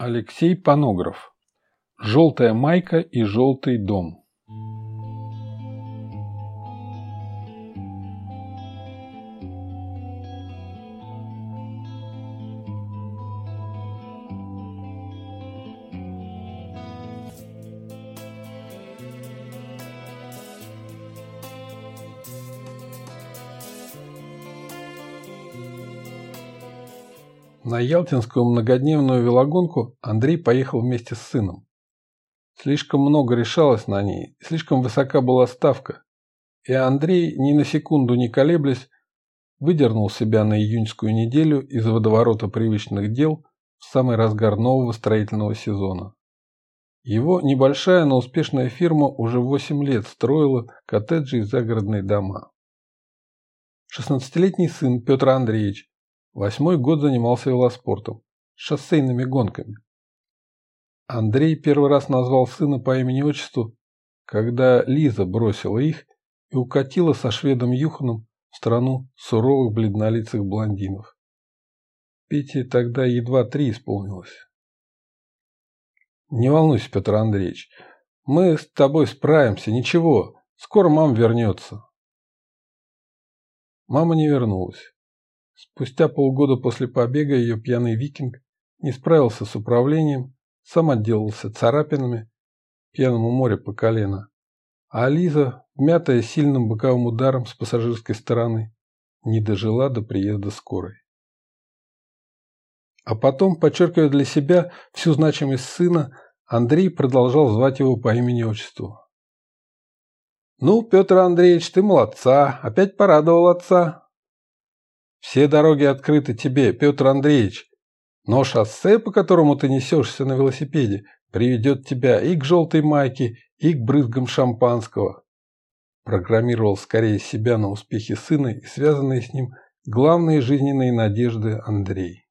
Алексей Панограф. Желтая майка и желтый дом. На Ялтинскую многодневную велогонку Андрей поехал вместе с сыном. Слишком много решалось на ней, слишком высока была ставка. И Андрей, ни на секунду не колеблясь, выдернул себя на июньскую неделю из водоворота привычных дел в самый разгар нового строительного сезона. Его небольшая, но успешная фирма уже 8 лет строила коттеджи и загородные дома. 16-летний сын Петр Андреевич Восьмой год занимался велоспортом, шоссейными гонками. Андрей первый раз назвал сына по имени-отчеству, когда Лиза бросила их и укатила со шведом Юханом в страну суровых бледнолицых блондинов. Пете тогда едва три исполнилось. «Не волнуйся, Петр Андреевич, мы с тобой справимся, ничего, скоро мама вернется». Мама не вернулась. Спустя полгода после побега ее пьяный викинг не справился с управлением, сам отделался царапинами, пьяному море по колено. А Лиза, вмятая сильным боковым ударом с пассажирской стороны, не дожила до приезда скорой. А потом, подчеркивая для себя всю значимость сына, Андрей продолжал звать его по имени-отчеству. «Ну, Петр Андреевич, ты молодца, опять порадовал отца. Все дороги открыты тебе, Петр Андреевич. Но шоссе, по которому ты несешься на велосипеде, приведет тебя и к желтой майке, и к брызгам шампанского. Программировал скорее себя на успехи сына и связанные с ним главные жизненные надежды Андрей.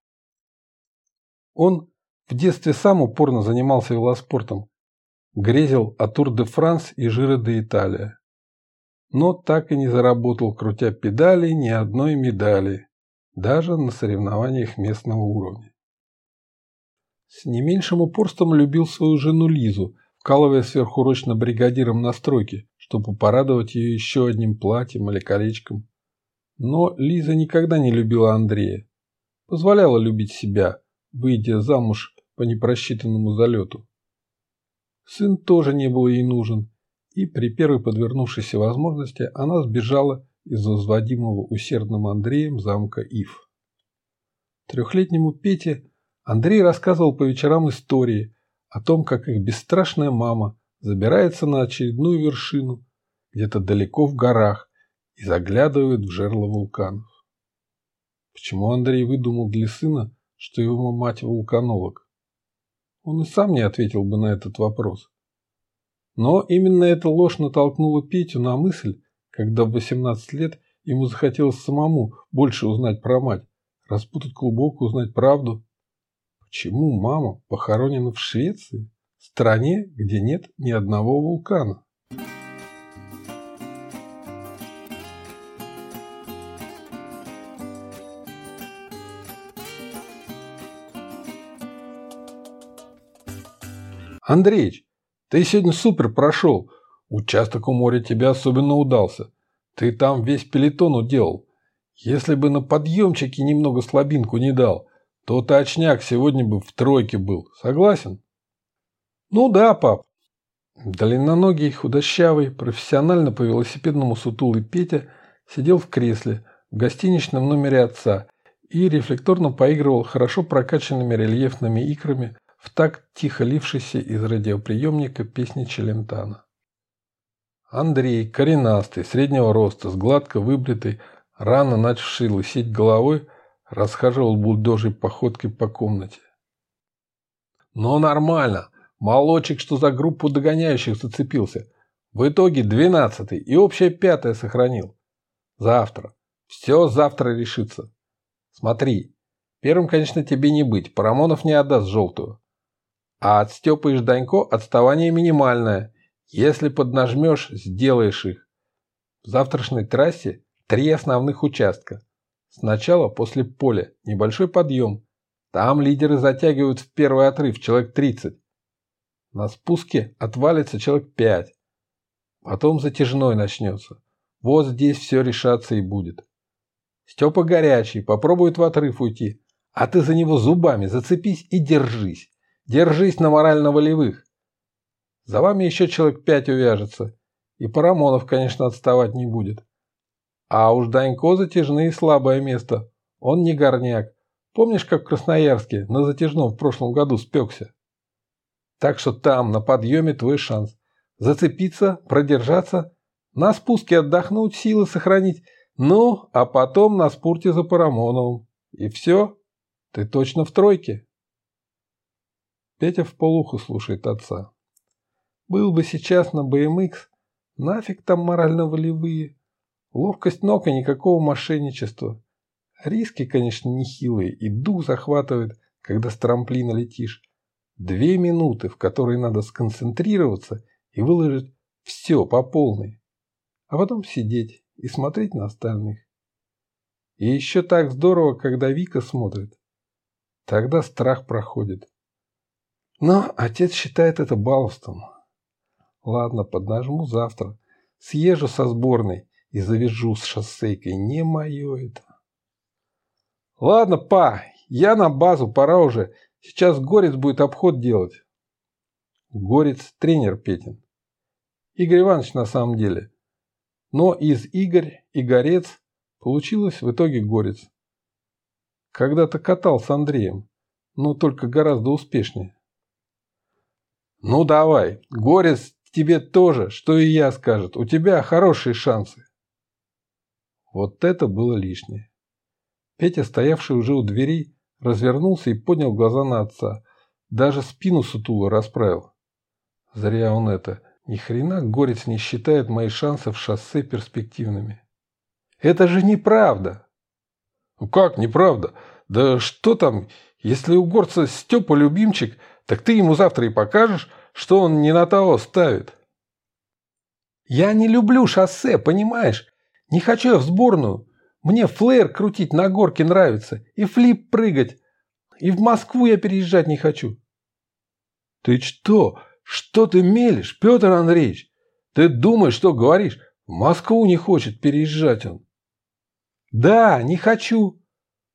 Он в детстве сам упорно занимался велоспортом, грезил о Тур-де-Франс и Джиро де Италия но так и не заработал, крутя педали, ни одной медали, даже на соревнованиях местного уровня. С не меньшим упорством любил свою жену Лизу, вкалывая сверхурочно бригадиром на стройке, чтобы порадовать ее еще одним платьем или колечком. Но Лиза никогда не любила Андрея. Позволяла любить себя, выйдя замуж по непросчитанному залету. Сын тоже не был ей нужен, и при первой подвернувшейся возможности она сбежала из возводимого усердным Андреем замка Ив. Трехлетнему Пете Андрей рассказывал по вечерам истории о том, как их бесстрашная мама забирается на очередную вершину где-то далеко в горах и заглядывает в жерло вулканов. Почему Андрей выдумал для сына, что его мать вулканолог? Он и сам не ответил бы на этот вопрос. Но именно эта ложь натолкнула Петю на мысль, когда в 18 лет ему захотелось самому больше узнать про мать, распутать клубок, узнать правду. Почему мама похоронена в Швеции, стране, где нет ни одного вулкана? Андреич, ты сегодня супер прошел. Участок у моря тебе особенно удался. Ты там весь пелетон уделал. Если бы на подъемчике немного слабинку не дал, то точняк сегодня бы в тройке был. Согласен? Ну да, пап. Длинноногий, худощавый, профессионально по велосипедному сутулый Петя сидел в кресле в гостиничном номере отца и рефлекторно поигрывал хорошо прокачанными рельефными икрами в такт тихо лившейся из радиоприемника песни Челентана. Андрей, коренастый, среднего роста, с гладко выбритой, рано начавший лысеть головой, расхаживал бульдожей походкой по комнате. «Но нормально. Молочек, что за группу догоняющих зацепился. В итоге двенадцатый и общее пятое сохранил. Завтра. Все завтра решится. Смотри. Первым, конечно, тебе не быть. Парамонов не отдаст желтую. А от Степы и Жданько отставание минимальное. Если поднажмешь, сделаешь их. В завтрашней трассе три основных участка. Сначала после поля небольшой подъем. Там лидеры затягивают в первый отрыв человек 30. На спуске отвалится человек 5. Потом затяжной начнется. Вот здесь все решаться и будет. Степа горячий, попробует в отрыв уйти. А ты за него зубами зацепись и держись. Держись на морально-волевых. За вами еще человек пять увяжется. И Парамонов, конечно, отставать не будет. А уж Данько затяжные слабое место. Он не горняк. Помнишь, как в Красноярске на затяжном в прошлом году спекся? Так что там, на подъеме, твой шанс. Зацепиться, продержаться, на спуске отдохнуть, силы сохранить. Ну, а потом на спорте за Парамоновым. И все. Ты точно в тройке. Петя в полуху слушает отца. Был бы сейчас на BMX, нафиг там морально-волевые. Ловкость ног и никакого мошенничества. Риски, конечно, нехилые, и дух захватывает, когда с трамплина летишь. Две минуты, в которые надо сконцентрироваться и выложить все по полной. А потом сидеть и смотреть на остальных. И еще так здорово, когда Вика смотрит. Тогда страх проходит. Но отец считает это баловством. Ладно, поднажму завтра. Съезжу со сборной и завяжу с шоссейкой. Не мое это. Ладно, па, я на базу, пора уже. Сейчас Горец будет обход делать. Горец – тренер Петин. Игорь Иванович на самом деле. Но из Игорь и Горец получилось в итоге Горец. Когда-то катал с Андреем, но только гораздо успешнее. Ну давай, Горец тебе тоже, что и я скажет. У тебя хорошие шансы. Вот это было лишнее. Петя, стоявший уже у дверей, развернулся и поднял глаза на отца. Даже спину сутуло расправил. Зря он это. Ни хрена Горец не считает мои шансы в шоссе перспективными. Это же неправда. Ну как неправда? Да что там, если у горца Степа любимчик, так ты ему завтра и покажешь, что он не на того ставит. Я не люблю шоссе, понимаешь? Не хочу я в сборную. Мне флеер крутить на горке нравится, и флип прыгать, и в Москву я переезжать не хочу. Ты что? Что ты мелешь, Петр Андреевич? Ты думаешь, что говоришь? В Москву не хочет переезжать он. Да, не хочу.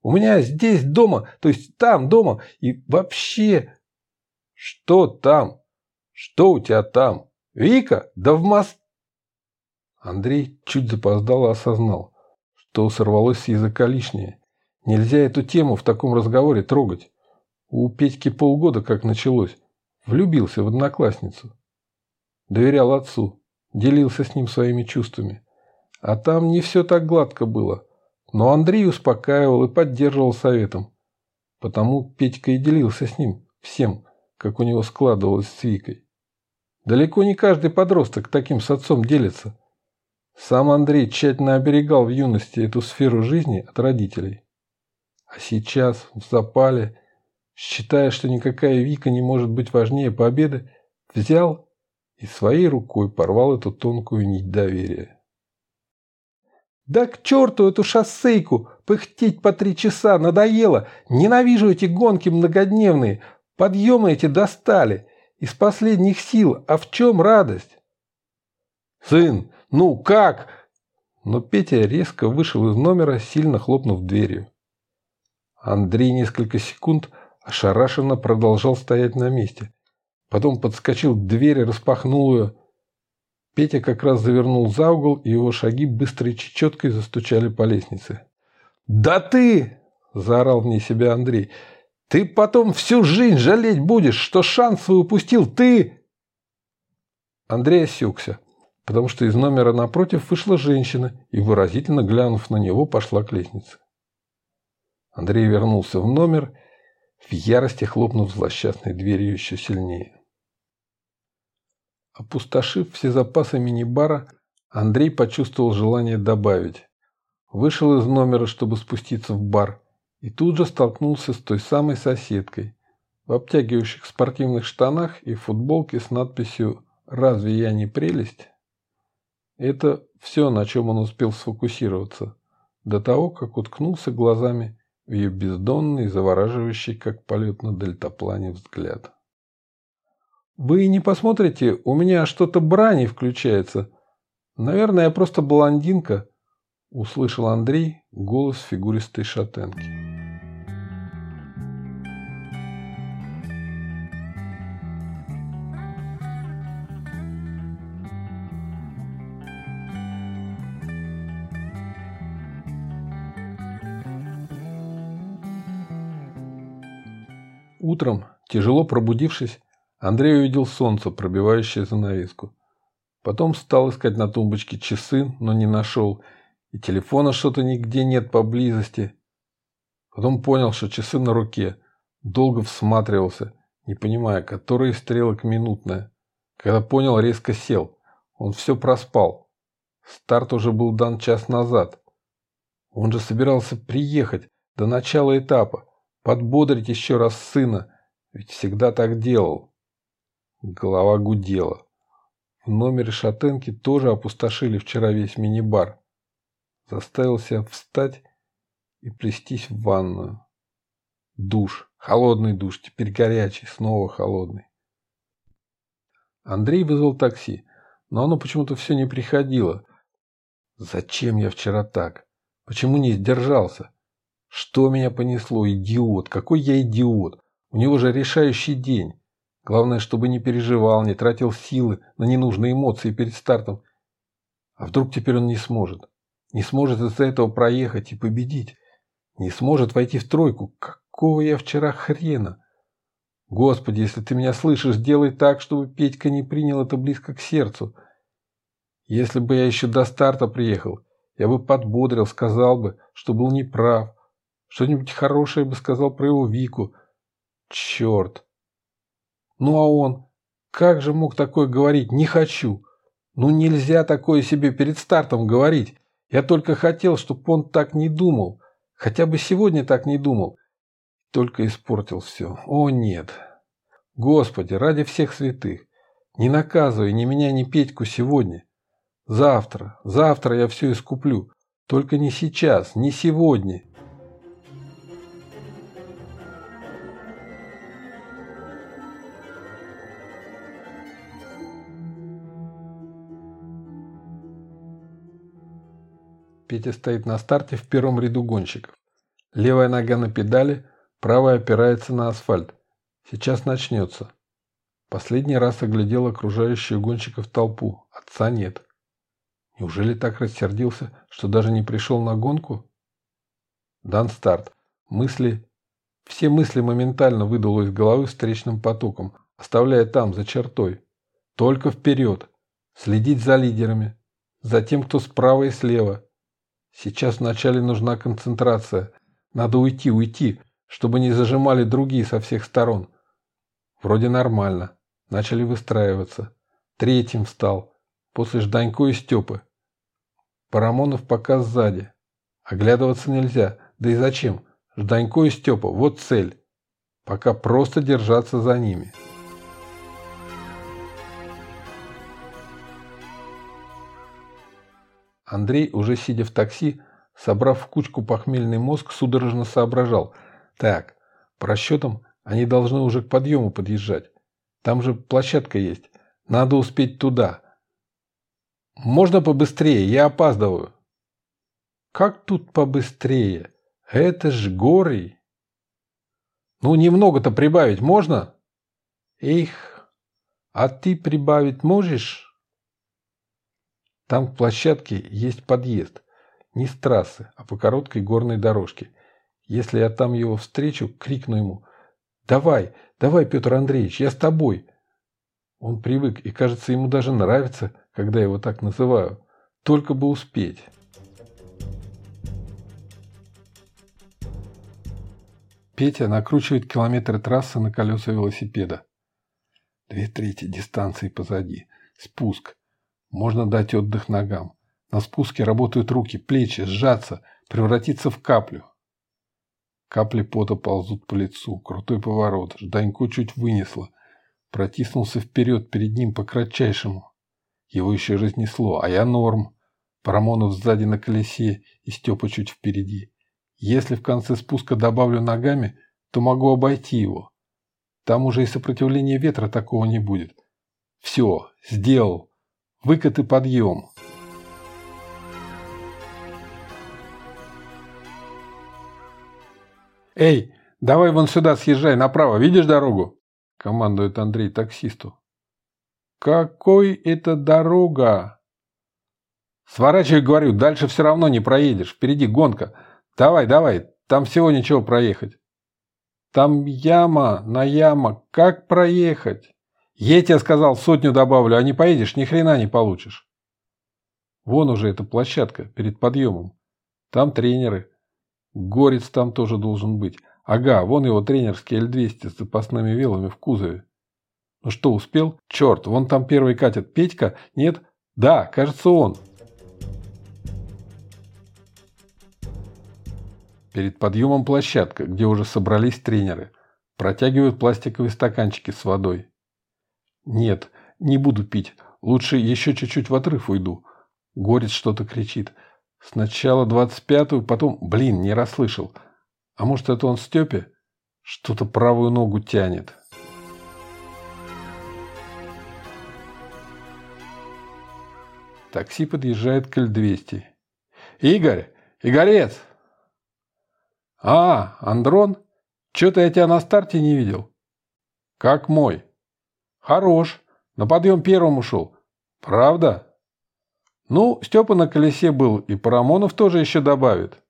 У меня здесь дома, то есть там дома, и вообще... Что там? Что у тебя там? Вика? Да в Москве. Андрей чуть запоздало осознал то сорвалось с языка лишнее. Нельзя эту тему в таком разговоре трогать. У Петьки полгода как началось. Влюбился в одноклассницу. Доверял отцу. Делился с ним своими чувствами. А там не все так гладко было. Но Андрей успокаивал и поддерживал советом. Потому Петька и делился с ним всем, как у него складывалось с Викой. Далеко не каждый подросток таким с отцом делится. Сам Андрей тщательно оберегал в юности эту сферу жизни от родителей. А сейчас, в запале, считая, что никакая Вика не может быть важнее победы, взял и своей рукой порвал эту тонкую нить доверия. «Да к черту эту шоссейку! Пыхтеть по три часа надоело! Ненавижу эти гонки многодневные! Подъемы эти достали! Из последних сил! А в чем радость?» «Сын, ну как?» Но Петя резко вышел из номера, сильно хлопнув дверью. Андрей несколько секунд ошарашенно продолжал стоять на месте. Потом подскочил к двери, распахнул ее. Петя как раз завернул за угол, и его шаги быстрой чечеткой застучали по лестнице. «Да ты!» – заорал вне себя Андрей. «Ты потом всю жизнь жалеть будешь, что шанс свой упустил! Ты!» Андрей осекся потому что из номера напротив вышла женщина и, выразительно глянув на него, пошла к лестнице. Андрей вернулся в номер, в ярости хлопнув злосчастной дверью еще сильнее. Опустошив все запасы мини-бара, Андрей почувствовал желание добавить. Вышел из номера, чтобы спуститься в бар, и тут же столкнулся с той самой соседкой в обтягивающих спортивных штанах и футболке с надписью «Разве я не прелесть?» Это все, на чем он успел сфокусироваться, до того, как уткнулся глазами в ее бездонный, завораживающий, как полет на дельтаплане взгляд. «Вы не посмотрите, у меня что-то брани включается. Наверное, я просто блондинка», — услышал Андрей голос фигуристой шатенки. Утром, тяжело пробудившись, Андрей увидел солнце, пробивающее занавеску. Потом стал искать на тумбочке часы, но не нашел, и телефона что-то нигде нет поблизости. Потом понял, что часы на руке. Долго всматривался, не понимая, который стрелок минутная. Когда понял, резко сел. Он все проспал. Старт уже был дан час назад. Он же собирался приехать до начала этапа подбодрить еще раз сына, ведь всегда так делал. Голова гудела. В номере шатенки тоже опустошили вчера весь мини-бар. Заставил себя встать и плестись в ванную. Душ. Холодный душ. Теперь горячий. Снова холодный. Андрей вызвал такси, но оно почему-то все не приходило. Зачем я вчера так? Почему не сдержался? Что меня понесло? Идиот! Какой я идиот! У него же решающий день. Главное, чтобы не переживал, не тратил силы на ненужные эмоции перед стартом. А вдруг теперь он не сможет? Не сможет из-за этого проехать и победить? Не сможет войти в тройку? Какого я вчера хрена? Господи, если ты меня слышишь, сделай так, чтобы Петька не принял это близко к сердцу. Если бы я еще до старта приехал, я бы подбодрил, сказал бы, что был неправ, что-нибудь хорошее бы сказал про его Вику. Черт. Ну а он? Как же мог такое говорить? Не хочу. Ну нельзя такое себе перед стартом говорить. Я только хотел, чтобы он так не думал. Хотя бы сегодня так не думал. Только испортил все. О нет. Господи, ради всех святых. Не наказывай ни меня, ни Петьку сегодня. Завтра, завтра я все искуплю. Только не сейчас, не сегодня. Петя стоит на старте в первом ряду гонщиков. Левая нога на педали, правая опирается на асфальт. Сейчас начнется. Последний раз оглядел окружающую гонщиков толпу. Отца нет. Неужели так рассердился, что даже не пришел на гонку? Дан старт. Мысли... Все мысли моментально выдуло из головы встречным потоком, оставляя там, за чертой. Только вперед. Следить за лидерами. За тем, кто справа и слева. Сейчас вначале нужна концентрация. Надо уйти, уйти, чтобы не зажимали другие со всех сторон. Вроде нормально. Начали выстраиваться. Третьим встал. После Жданько и Степы. Парамонов пока сзади. Оглядываться нельзя. Да и зачем? Жданько и Степа. Вот цель. Пока просто держаться за ними. Андрей, уже сидя в такси, собрав в кучку похмельный мозг, судорожно соображал. Так, по расчетам, они должны уже к подъему подъезжать. Там же площадка есть. Надо успеть туда. Можно побыстрее, я опаздываю. Как тут побыстрее? Это ж горы. Ну, немного-то прибавить можно? Эх, а ты прибавить можешь? Там к площадке есть подъезд. Не с трассы, а по короткой горной дорожке. Если я там его встречу, крикну ему «Давай, давай, Петр Андреевич, я с тобой!» Он привык, и, кажется, ему даже нравится, когда я его так называю. Только бы успеть. Петя накручивает километры трассы на колеса велосипеда. Две трети дистанции позади. Спуск. Можно дать отдых ногам. На спуске работают руки, плечи, сжаться, превратиться в каплю. Капли пота ползут по лицу. Крутой поворот. Жданько чуть вынесло. Протиснулся вперед перед ним по кратчайшему. Его еще разнесло, а я норм. Парамонов сзади на колесе и Степа чуть впереди. Если в конце спуска добавлю ногами, то могу обойти его. Там уже и сопротивления ветра такого не будет. Все, сделал. Выкат и подъем. «Эй, давай вон сюда съезжай направо, видишь дорогу?» – командует Андрей таксисту. «Какой это дорога?» «Сворачивай, говорю, дальше все равно не проедешь, впереди гонка. Давай, давай, там всего ничего проехать». «Там яма на яма, как проехать?» «Я тебе сказал, сотню добавлю, а не поедешь, ни хрена не получишь». Вон уже эта площадка перед подъемом. Там тренеры. Горец там тоже должен быть. Ага, вон его тренерский Л-200 с запасными вилами в кузове. Ну что, успел? Черт, вон там первый катит. Петька? Нет? Да, кажется, он. Перед подъемом площадка, где уже собрались тренеры. Протягивают пластиковые стаканчики с водой. Нет, не буду пить. Лучше еще чуть-чуть в отрыв уйду. Горец что-то кричит. Сначала двадцать пятую, потом... Блин, не расслышал. А может, это он Степе? Что-то правую ногу тянет. Такси подъезжает к Л-200. «Игорь! Игорец!» «А, Андрон? Че-то я тебя на старте не видел». «Как мой?» «Хорош. На подъем первым ушел. Правда?» Ну, Степа на колесе был, и Парамонов тоже еще добавит.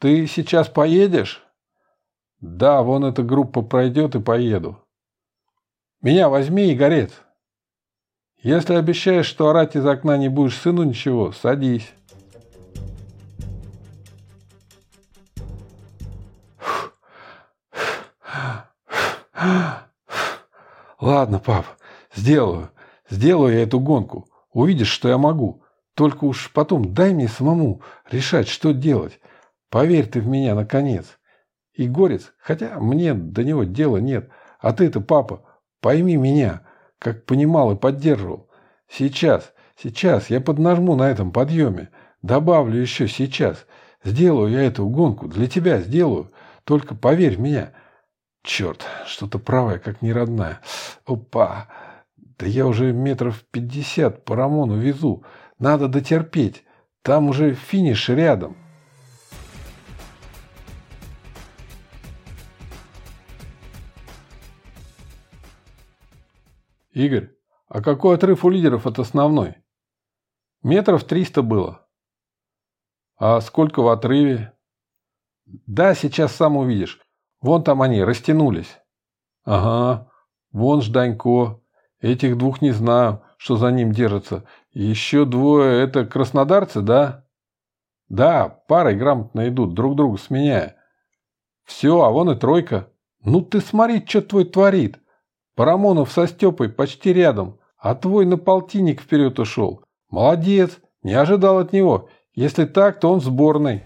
Ты сейчас поедешь? Да, вон эта группа пройдет и поеду. Меня возьми, Игорец. Если обещаешь, что орать из окна не будешь сыну ничего, садись. Ладно, пап, сделаю. Сделаю я эту гонку. Увидишь, что я могу. Только уж потом дай мне самому решать, что делать. Поверь ты в меня, наконец. И горец, хотя мне до него дела нет. А ты-то, папа, пойми меня, как понимал и поддерживал. Сейчас, сейчас я поднажму на этом подъеме. Добавлю еще сейчас. Сделаю я эту гонку. Для тебя сделаю. Только поверь в меня. Черт, что-то правое, как неродная. Опа! Да я уже метров пятьдесят по Рамону везу. Надо дотерпеть. Там уже финиш рядом. Игорь, а какой отрыв у лидеров от основной? Метров триста было. А сколько в отрыве? Да, сейчас сам увидишь. Вон там они, растянулись. Ага, вон Жданько. Этих двух не знаю, что за ним держатся. Еще двое – это краснодарцы, да? Да, парой грамотно идут, друг друга сменяя. Все, а вон и тройка. Ну ты смотри, что твой творит. Парамонов со Степой почти рядом, а твой на полтинник вперед ушел. Молодец, не ожидал от него. Если так, то он в сборной.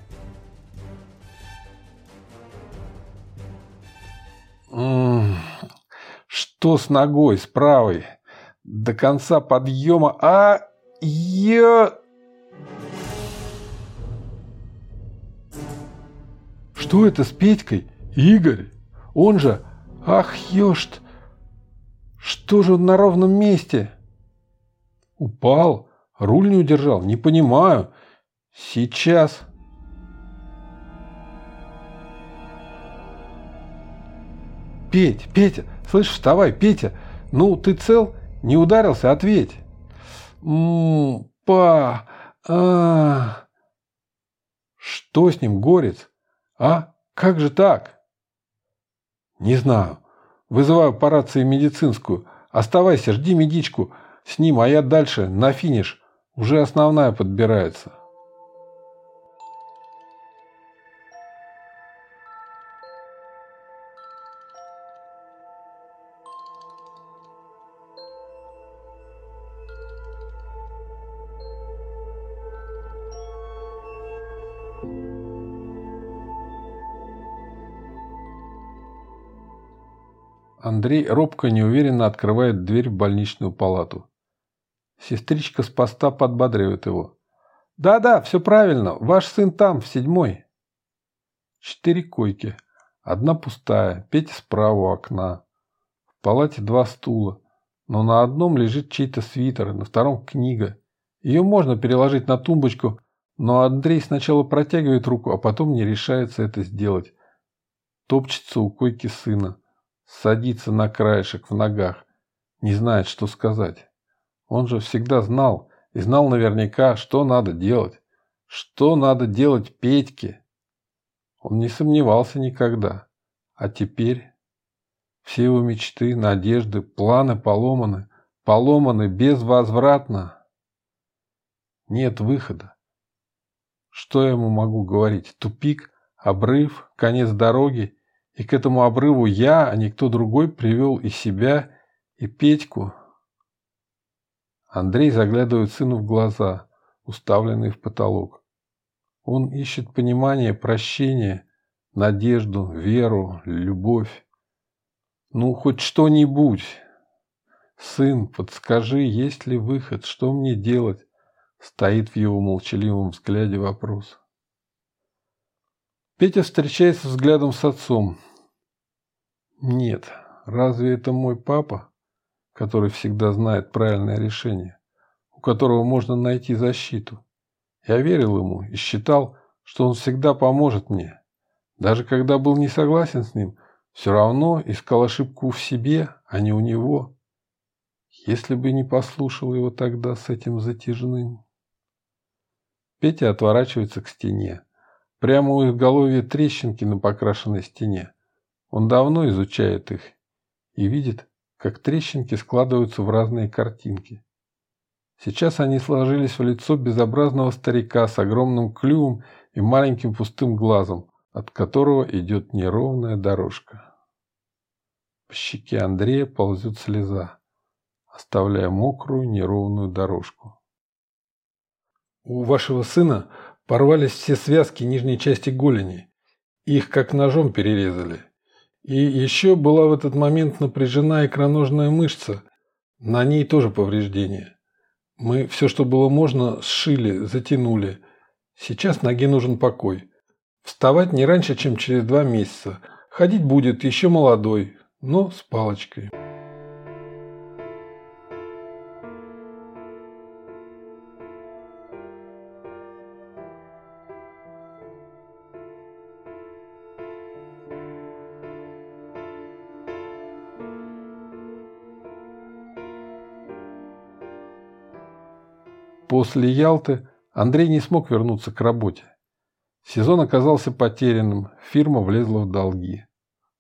Что с ногой, с правой? До конца подъема. А я... Что это с Петькой? Игорь? Он же... Ах, ёшт! Что же он на ровном месте? Упал? Руль не удержал? Не понимаю. Сейчас... Петь, Петя, слышь, вставай, Петя. Ну, ты цел? Не ударился? Ответь. М па, а, Что с ним, горец? А? Как же так? Не знаю. Вызываю по рации медицинскую. Оставайся, жди медичку с ним, а я дальше, на финиш. Уже основная подбирается. Андрей робко неуверенно открывает дверь в больничную палату. Сестричка с поста подбадривает его. «Да-да, все правильно. Ваш сын там, в седьмой». Четыре койки. Одна пустая, Петя справа у окна. В палате два стула, но на одном лежит чей-то свитер, на втором книга. Ее можно переложить на тумбочку, но Андрей сначала протягивает руку, а потом не решается это сделать. Топчется у койки сына, садится на краешек в ногах, не знает, что сказать. Он же всегда знал, и знал наверняка, что надо делать. Что надо делать Петьке. Он не сомневался никогда. А теперь все его мечты, надежды, планы поломаны. Поломаны безвозвратно. Нет выхода. Что я ему могу говорить? Тупик, обрыв, конец дороги. И к этому обрыву я, а никто другой, привел и себя, и Петьку. Андрей заглядывает сыну в глаза, уставленные в потолок. Он ищет понимание, прощение, надежду, веру, любовь. Ну, хоть что-нибудь. Сын, подскажи, есть ли выход, что мне делать? Стоит в его молчаливом взгляде вопрос. Петя встречается взглядом с отцом. Нет, разве это мой папа? который всегда знает правильное решение, у которого можно найти защиту. Я верил ему и считал, что он всегда поможет мне. Даже когда был не согласен с ним, все равно искал ошибку в себе, а не у него. Если бы не послушал его тогда с этим затяжным. Петя отворачивается к стене. Прямо у изголовья трещинки на покрашенной стене. Он давно изучает их и видит, как трещинки складываются в разные картинки. Сейчас они сложились в лицо безобразного старика с огромным клювом и маленьким пустым глазом, от которого идет неровная дорожка. По щеке Андрея ползет слеза, оставляя мокрую неровную дорожку. У вашего сына порвались все связки нижней части голени. Их как ножом перерезали. И еще была в этот момент напряжена икроножная мышца. На ней тоже повреждения. Мы все, что было можно, сшили, затянули. Сейчас ноге нужен покой. Вставать не раньше, чем через два месяца. Ходить будет еще молодой, но с палочкой. После Ялты Андрей не смог вернуться к работе. Сезон оказался потерянным, фирма влезла в долги.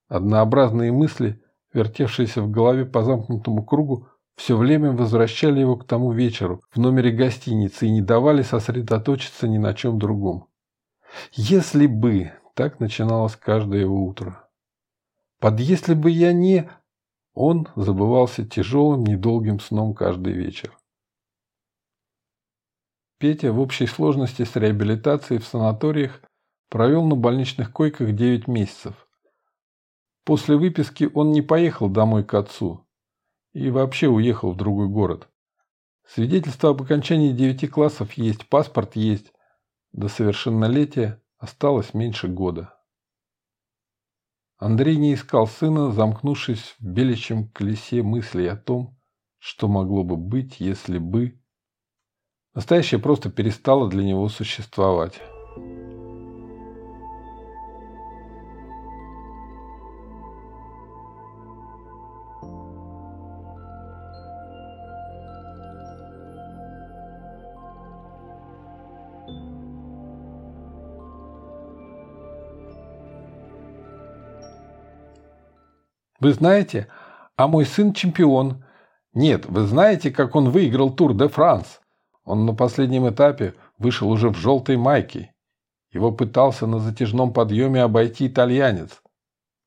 Однообразные мысли, вертевшиеся в голове по замкнутому кругу, все время возвращали его к тому вечеру в номере гостиницы и не давали сосредоточиться ни на чем другом. «Если бы...» – так начиналось каждое его утро. «Под если бы я не...» Он забывался тяжелым, недолгим сном каждый вечер. Петя в общей сложности с реабилитацией в санаториях провел на больничных койках 9 месяцев. После выписки он не поехал домой к отцу и вообще уехал в другой город. Свидетельство об окончании 9 классов есть, паспорт есть. До совершеннолетия осталось меньше года. Андрей не искал сына, замкнувшись в беличьем колесе мыслей о том, что могло бы быть, если бы... Настоящее просто перестало для него существовать. Вы знаете, а мой сын чемпион. Нет, вы знаете, как он выиграл Тур де Франс? Он на последнем этапе вышел уже в желтой майке. Его пытался на затяжном подъеме обойти итальянец.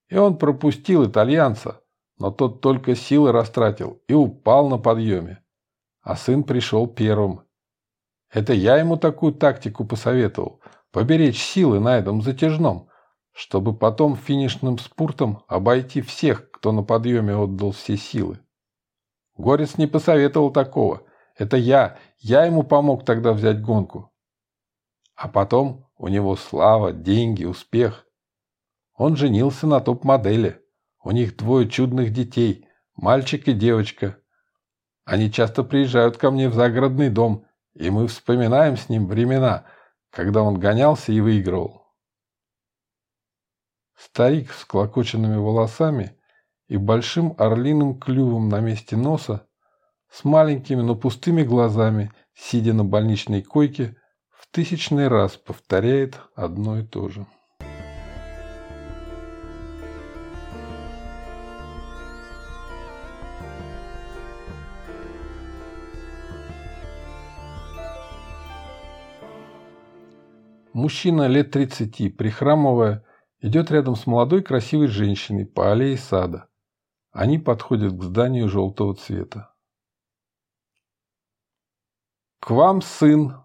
И он пропустил итальянца, но тот только силы растратил и упал на подъеме. А сын пришел первым. Это я ему такую тактику посоветовал. Поберечь силы на этом затяжном, чтобы потом финишным спуртом обойти всех, кто на подъеме отдал все силы. Горец не посоветовал такого – это я. Я ему помог тогда взять гонку. А потом у него слава, деньги, успех. Он женился на топ-модели. У них двое чудных детей, мальчик и девочка. Они часто приезжают ко мне в загородный дом, и мы вспоминаем с ним времена, когда он гонялся и выигрывал. Старик с клокоченными волосами и большим орлиным клювом на месте носа, с маленькими, но пустыми глазами, сидя на больничной койке, в тысячный раз повторяет одно и то же. Мужчина лет 30, прихрамывая, идет рядом с молодой красивой женщиной по аллее сада. Они подходят к зданию желтого цвета. «К вам сын!»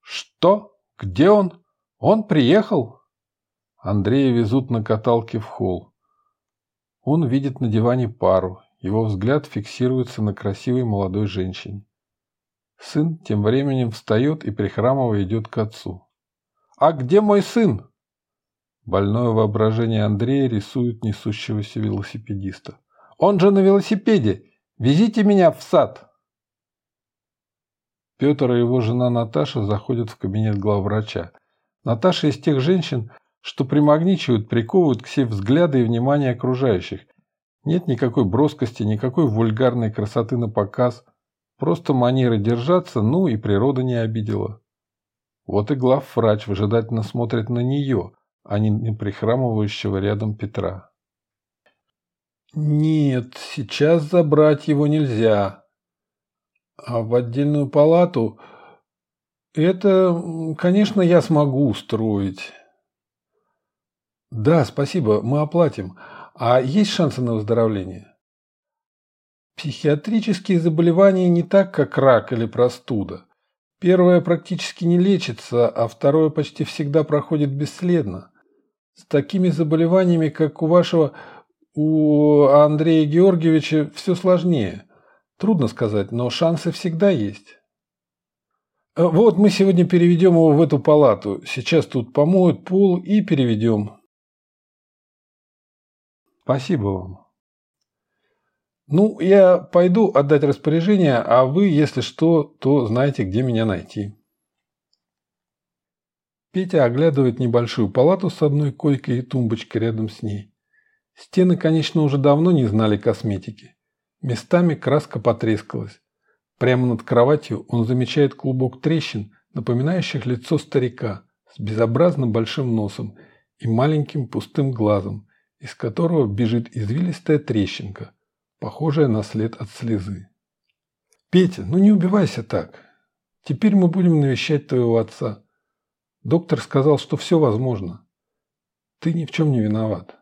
«Что? Где он? Он приехал?» Андрея везут на каталке в холл. Он видит на диване пару. Его взгляд фиксируется на красивой молодой женщине. Сын тем временем встает и, прихрамывая, идет к отцу. «А где мой сын?» Больное воображение Андрея рисует несущегося велосипедиста. «Он же на велосипеде! Везите меня в сад!» Петр и его жена Наташа заходят в кабинет главврача. Наташа из тех женщин, что примагничивают, приковывают к себе взгляды и внимание окружающих. Нет никакой броскости, никакой вульгарной красоты на показ – Просто манеры держаться, ну и природа не обидела. Вот и главврач выжидательно смотрит на нее, а не на прихрамывающего рядом Петра. Нет, сейчас забрать его нельзя. А в отдельную палату это, конечно, я смогу устроить. Да, спасибо, мы оплатим. А есть шансы на выздоровление? Психиатрические заболевания не так, как рак или простуда. Первое практически не лечится, а второе почти всегда проходит бесследно. С такими заболеваниями, как у вашего, у Андрея Георгиевича, все сложнее. Трудно сказать, но шансы всегда есть. Э, вот мы сегодня переведем его в эту палату. Сейчас тут помоют пол и переведем. Спасибо вам. Ну, я пойду отдать распоряжение, а вы, если что, то знаете, где меня найти. Петя оглядывает небольшую палату с одной койкой и тумбочкой рядом с ней. Стены, конечно, уже давно не знали косметики. Местами краска потрескалась. Прямо над кроватью он замечает клубок трещин, напоминающих лицо старика, с безобразно большим носом и маленьким пустым глазом, из которого бежит извилистая трещинка – похожая на след от слезы. «Петя, ну не убивайся так. Теперь мы будем навещать твоего отца. Доктор сказал, что все возможно. Ты ни в чем не виноват.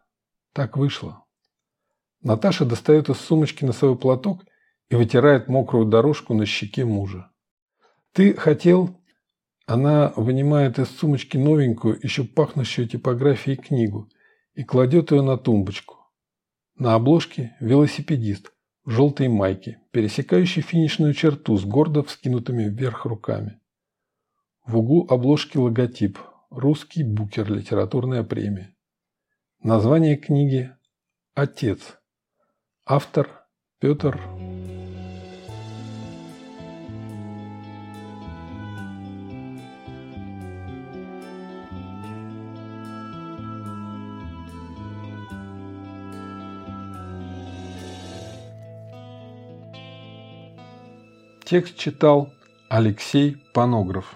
Так вышло». Наташа достает из сумочки носовой платок и вытирает мокрую дорожку на щеке мужа. «Ты хотел...» Она вынимает из сумочки новенькую, еще пахнущую типографией книгу и кладет ее на тумбочку. На обложке велосипедист в желтой майке, пересекающий финишную черту с гордо вскинутыми вверх руками. В углу обложки логотип «Русский букер. Литературная премия». Название книги «Отец». Автор Петр Текст читал Алексей Панограф.